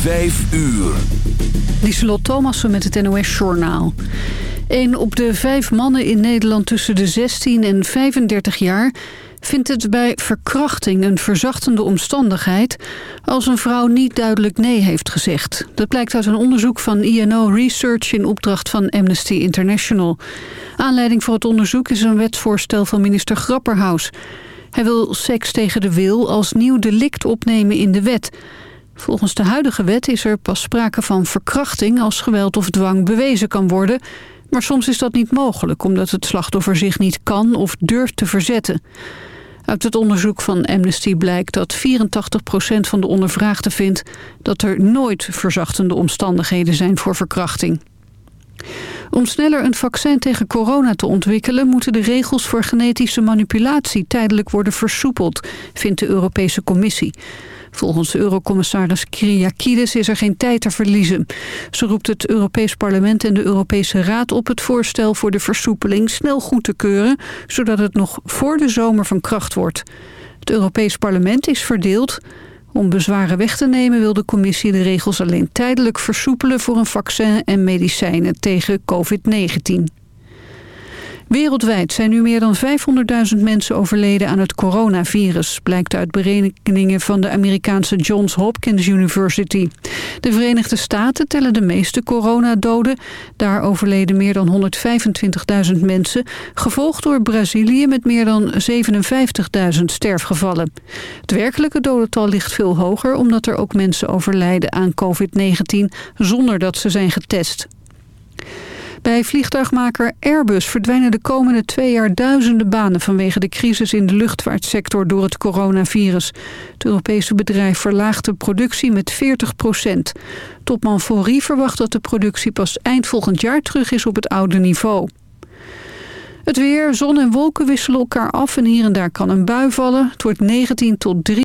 Vijf uur. Lieselot Thomassen met het NOS-journaal. Een op de vijf mannen in Nederland tussen de 16 en 35 jaar... vindt het bij verkrachting een verzachtende omstandigheid... als een vrouw niet duidelijk nee heeft gezegd. Dat blijkt uit een onderzoek van INO Research... in opdracht van Amnesty International. Aanleiding voor het onderzoek is een wetsvoorstel van minister Grapperhaus... Hij wil seks tegen de wil als nieuw delict opnemen in de wet. Volgens de huidige wet is er pas sprake van verkrachting als geweld of dwang bewezen kan worden. Maar soms is dat niet mogelijk omdat het slachtoffer zich niet kan of durft te verzetten. Uit het onderzoek van Amnesty blijkt dat 84% van de ondervraagden vindt dat er nooit verzachtende omstandigheden zijn voor verkrachting. Om sneller een vaccin tegen corona te ontwikkelen... moeten de regels voor genetische manipulatie tijdelijk worden versoepeld... vindt de Europese Commissie. Volgens eurocommissaris Kyriakides is er geen tijd te verliezen. Ze roept het Europees Parlement en de Europese Raad op het voorstel voor de versoepeling snel goed te keuren, zodat het nog voor de zomer van kracht wordt. Het Europees Parlement is verdeeld. Om bezwaren weg te nemen wil de commissie de regels alleen tijdelijk versoepelen voor een vaccin en medicijnen tegen COVID-19. Wereldwijd zijn nu meer dan 500.000 mensen overleden aan het coronavirus... blijkt uit berekeningen van de Amerikaanse Johns Hopkins University. De Verenigde Staten tellen de meeste coronadoden. Daar overleden meer dan 125.000 mensen... gevolgd door Brazilië met meer dan 57.000 sterfgevallen. Het werkelijke dodental ligt veel hoger... omdat er ook mensen overlijden aan COVID-19 zonder dat ze zijn getest. Bij vliegtuigmaker Airbus verdwijnen de komende twee jaar duizenden banen... vanwege de crisis in de luchtvaartsector door het coronavirus. Het Europese bedrijf verlaagt de productie met 40 procent. Topman Faury verwacht dat de productie pas eind volgend jaar terug is op het oude niveau. Het weer, zon en wolken wisselen elkaar af en hier en daar kan een bui vallen. Het wordt 19 tot 3.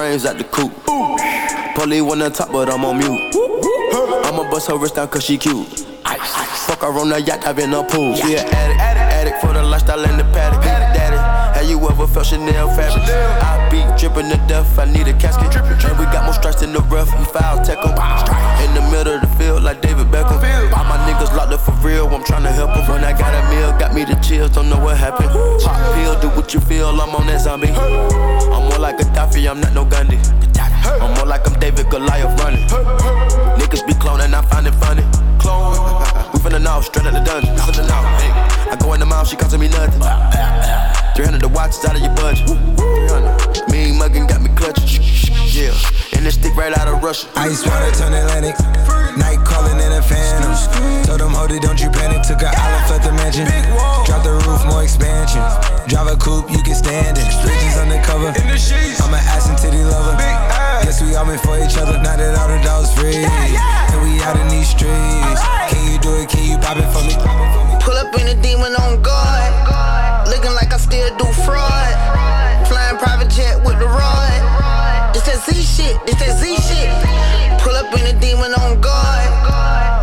Brains out the coop. Police wanna top, but I'm on mute. I'ma bust her wrist down cause she cute. Fuck her on the yacht, I've been a pool. She an addict, addict for the lifestyle in the paddock. Daddy, have you ever felt Chanel fabric? I be dripping to death, I need a casket. And we got more strikes in the rough, we foul tech em. In the middle of the field, like David Beckham. All my niggas locked up for real, I'm tryna help them. When I got a meal, got me the chills, don't know what happened. Pop pill, do what you feel, I'm on that zombie. I'm more like a Daffy, I'm not no Gundy. I'm more like I'm David Goliath running. Niggas be cloning, I find it funny. Clone. We finna know, straight out the dungeon. Know. Hey. I go in the mouth, she costing me nothing. 300 the watch is out of your budget. Mean muggin' got me clutching. Yeah. And this stick right out of Russia. Ice water turn Atlantic. Night calling in a phantom. Told them, hold it, don't you panic. Took a island, left the mansion. Drop the roof, more expansion. Drive a coupe, you can stand it. Bridges undercover. I'm an ass and titty lover. Guess we all meant for each other. Now that all the dogs free. And we out in these streets. Can you do it? Can you pop it for me? Pull up in a demon on guard. Looking like I still do fraud. Flying private jet with the rod. It's that Z shit, it's that Z shit. Pull up in a demon on guard.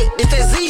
Shit, it's that Z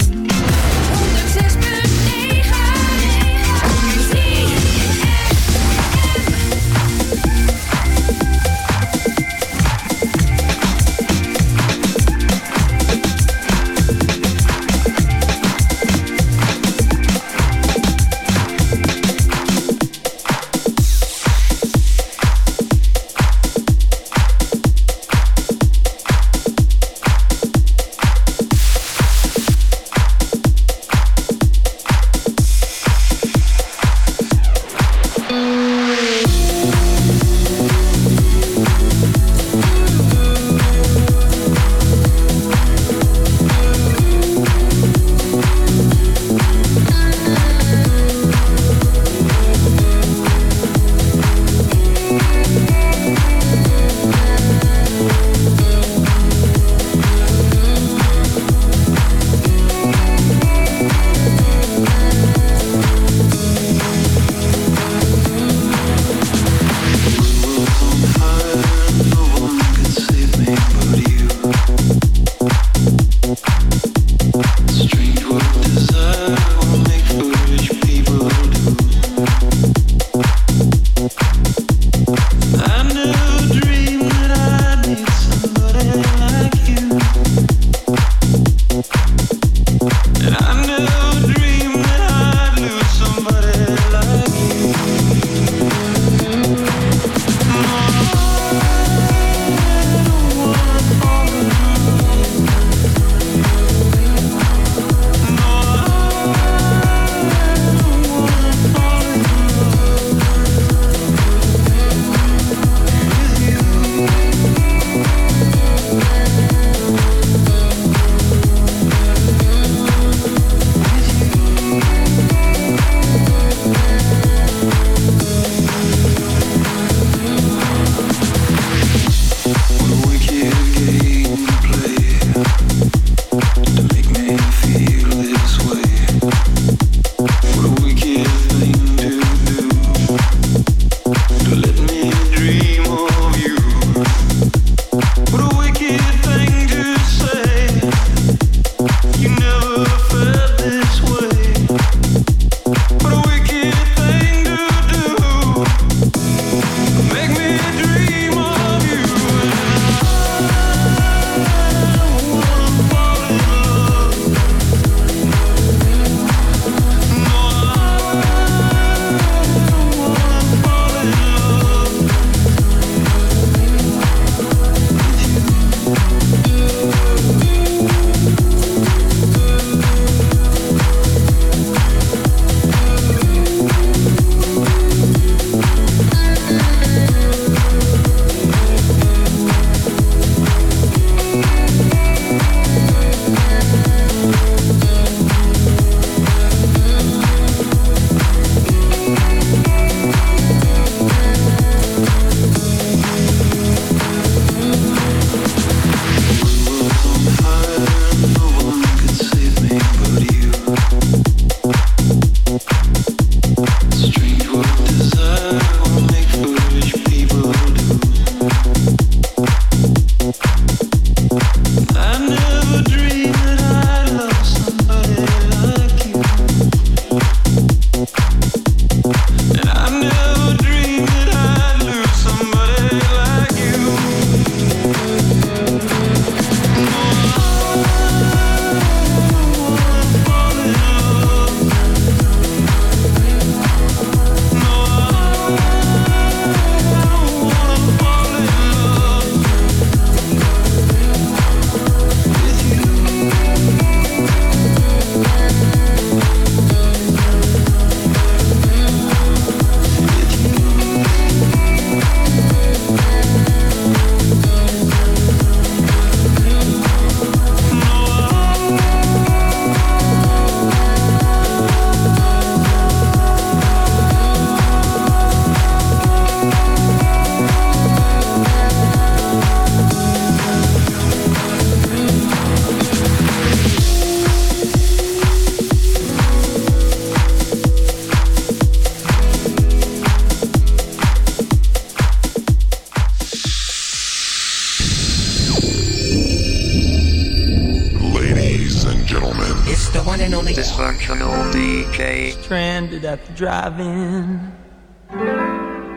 Stranded at the drive-in.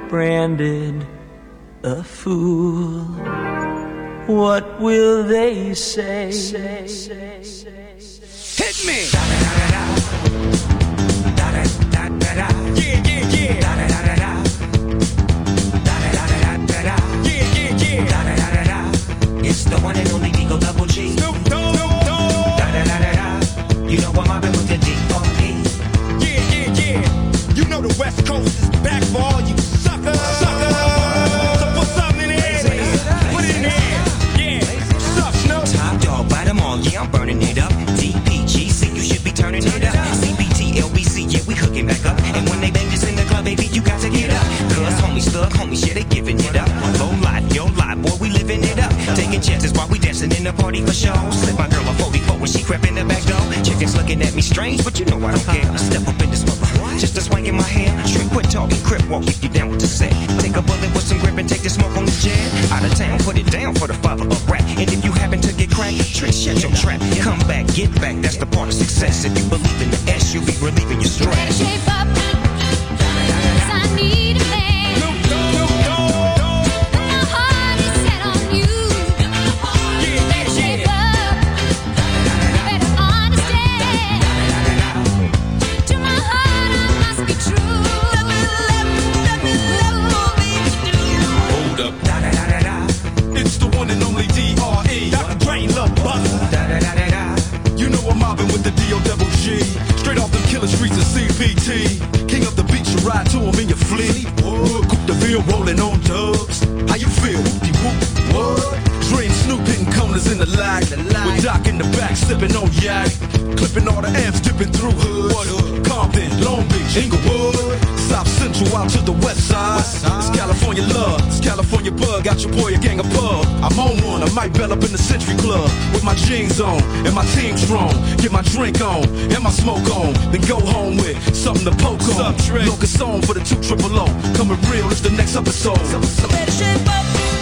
Branded a fool. What will they say? Hit me! Up. And when they bang this in the club, baby, you got to get up. Cause homies, thug homies, yeah, they giving it up. Low life, yo life, boy, we living it up. Taking chances while we dancing in the party for show. Slip my girl a 44 when she crept in the back door. Chickens looking at me strange, but you know I don't care. I step up in this mother, just a swing in my hair. Straight quit talking, crip walk if you down with the set. Take a bullet with some grip and take the smoke on the jet. Out of town, put it down for the father of rap. And if you happen to get cracked, trick, shut your trap. Come back, get back, that's the part of success. If you believe in the S, you'll be relieving your stress. In the lag. With Doc in the back, sipping on yak. Clipping all the amps, dipping through hood. Compton, Long Beach, Inglewood. South Central out to the west side. It's California love, it's California bug. Got your boy a gang of pub. I'm on one, I might bell up in the Century Club. With my jeans on and my team strong. Get my drink on and my smoke on. Then go home with something to poke on. Locust on for the two triple O. Coming real, it's the next episode. Better shape up.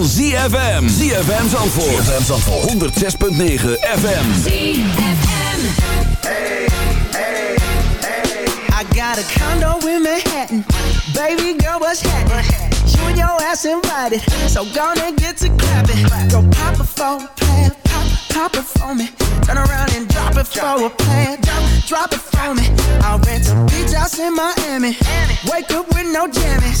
Van ZFM. ZFM Zandvoort. ZFM Zandvoort. 106.9 FM. ZFM. I got a condo in Manhattan. Baby girl, what's happening? You and your ass invited. So gonna get to clapping. Go pop a phone, plan, pop, pop it for me. Turn around and drop it for a plan. Drop, drop it for me. I'll rent a beach house in Miami. Wake up with no jammies.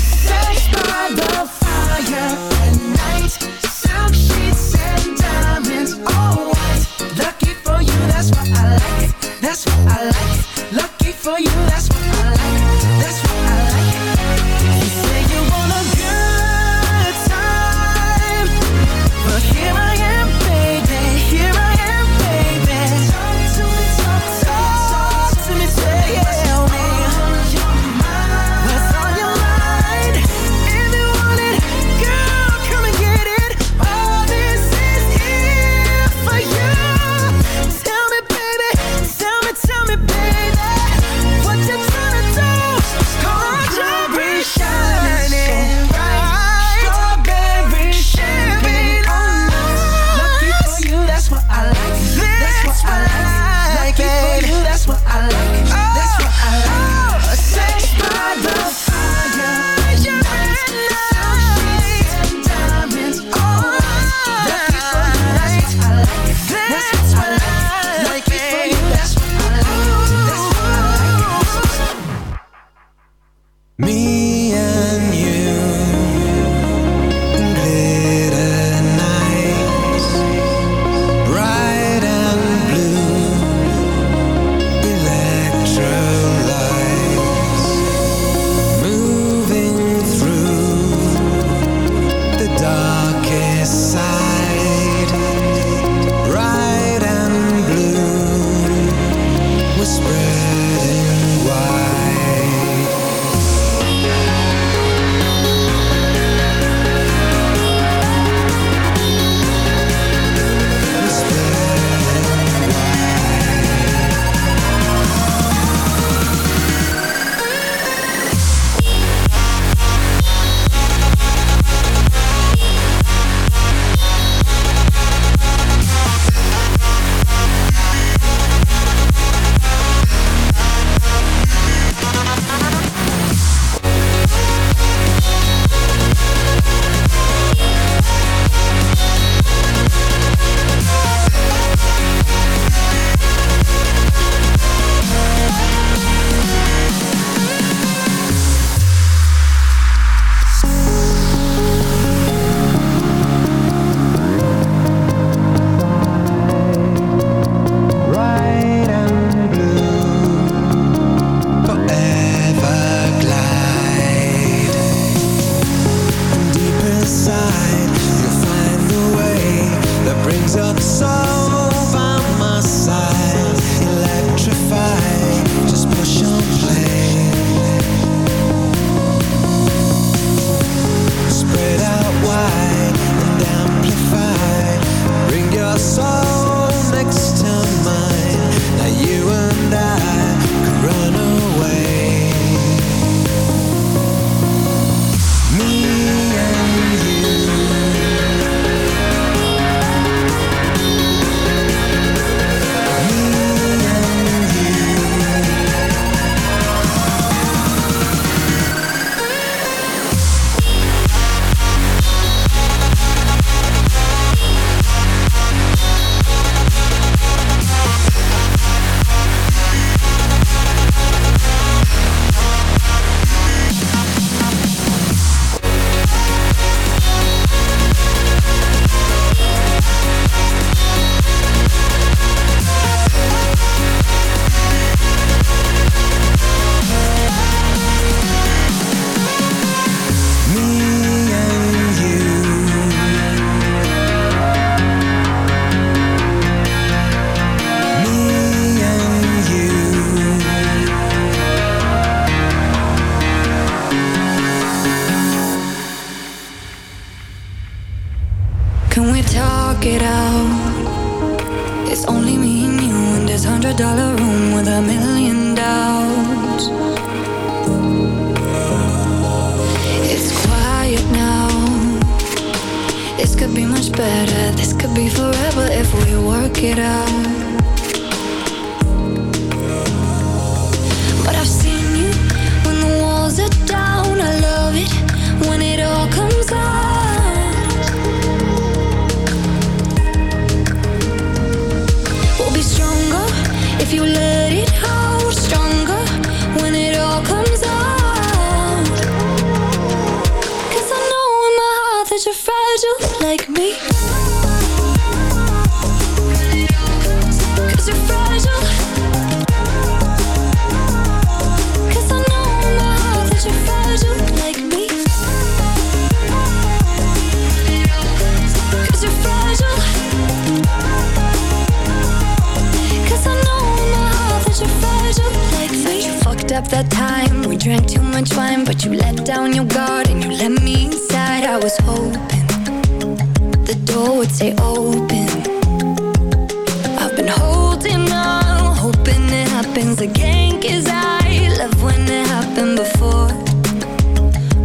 Cause I love when it happened before.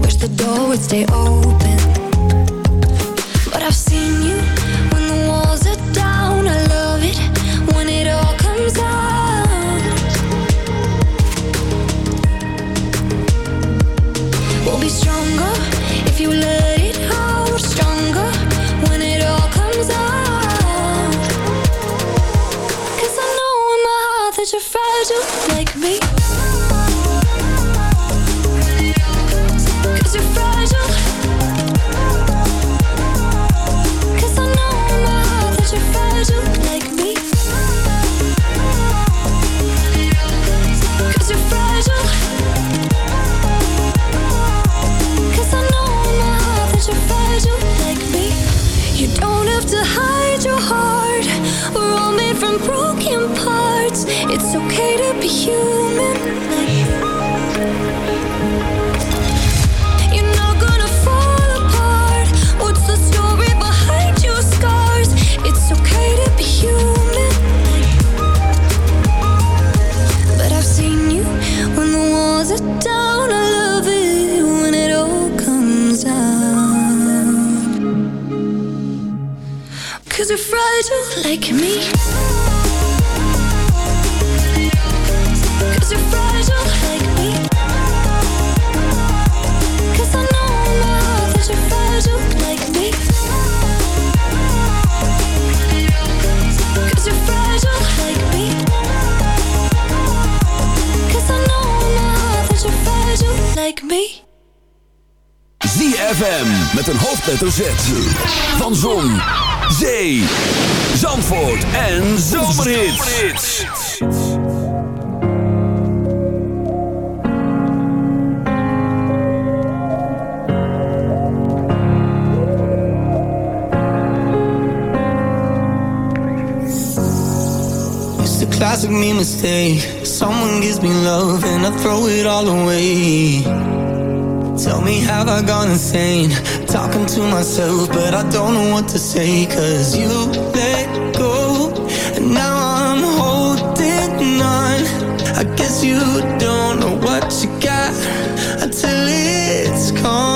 Wish the door would stay open. ZFM met een hoofdletter Z. Van Zon, Zee, Zandvoort en Zomerhits. It's a classic me mistake. Someone gives me love and I throw it all away. Tell me have I gone insane? Talking to myself but I don't know what to say Cause you let go. And now I'm holding on. I guess you don't know what you got. Until it's gone.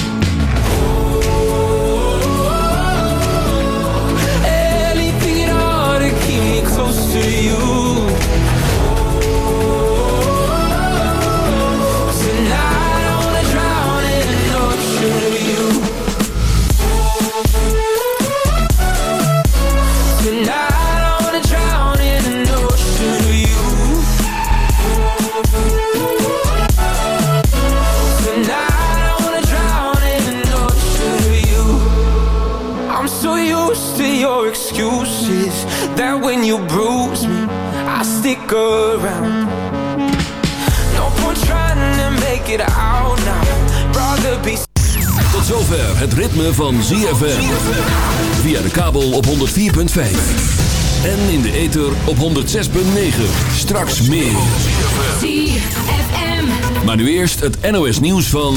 you Around No point trying to make it out now Rather be Tot zover het ritme van ZFM. Via de kabel op 104.5. En in de ether op 106.9. Straks meer. ZFM. Maar nu eerst het NOS nieuws van...